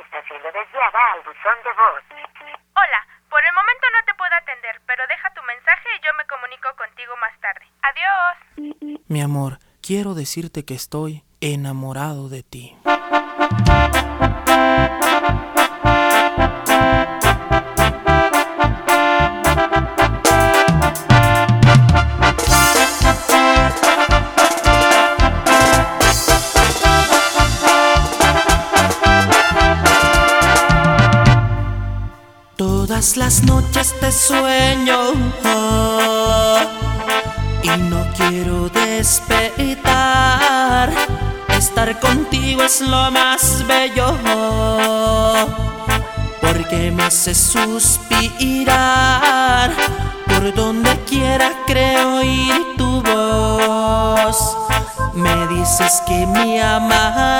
está siendo desviada al buzón de voz. Hola, por el momento no te puedo atender, pero deja tu mensaje y yo me comunico contigo más tarde. Adiós. Mi amor, quiero decirte que estoy enamorado de ti. Todas las noches te sueño y no quiero despertar. Estar contigo es lo más bello porque me hace suspirar. Por donde quiera creo oír tu voz. Me dices que me amarás.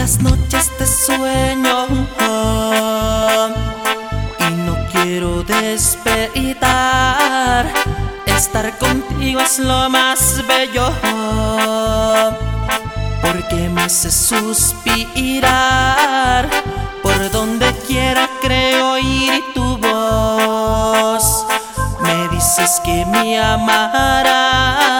Las noches te sueño y no quiero despertar. Estar contigo es lo más bello porque me hace suspirar. Por donde quiera creo oír tu voz. Me dices que me amarás.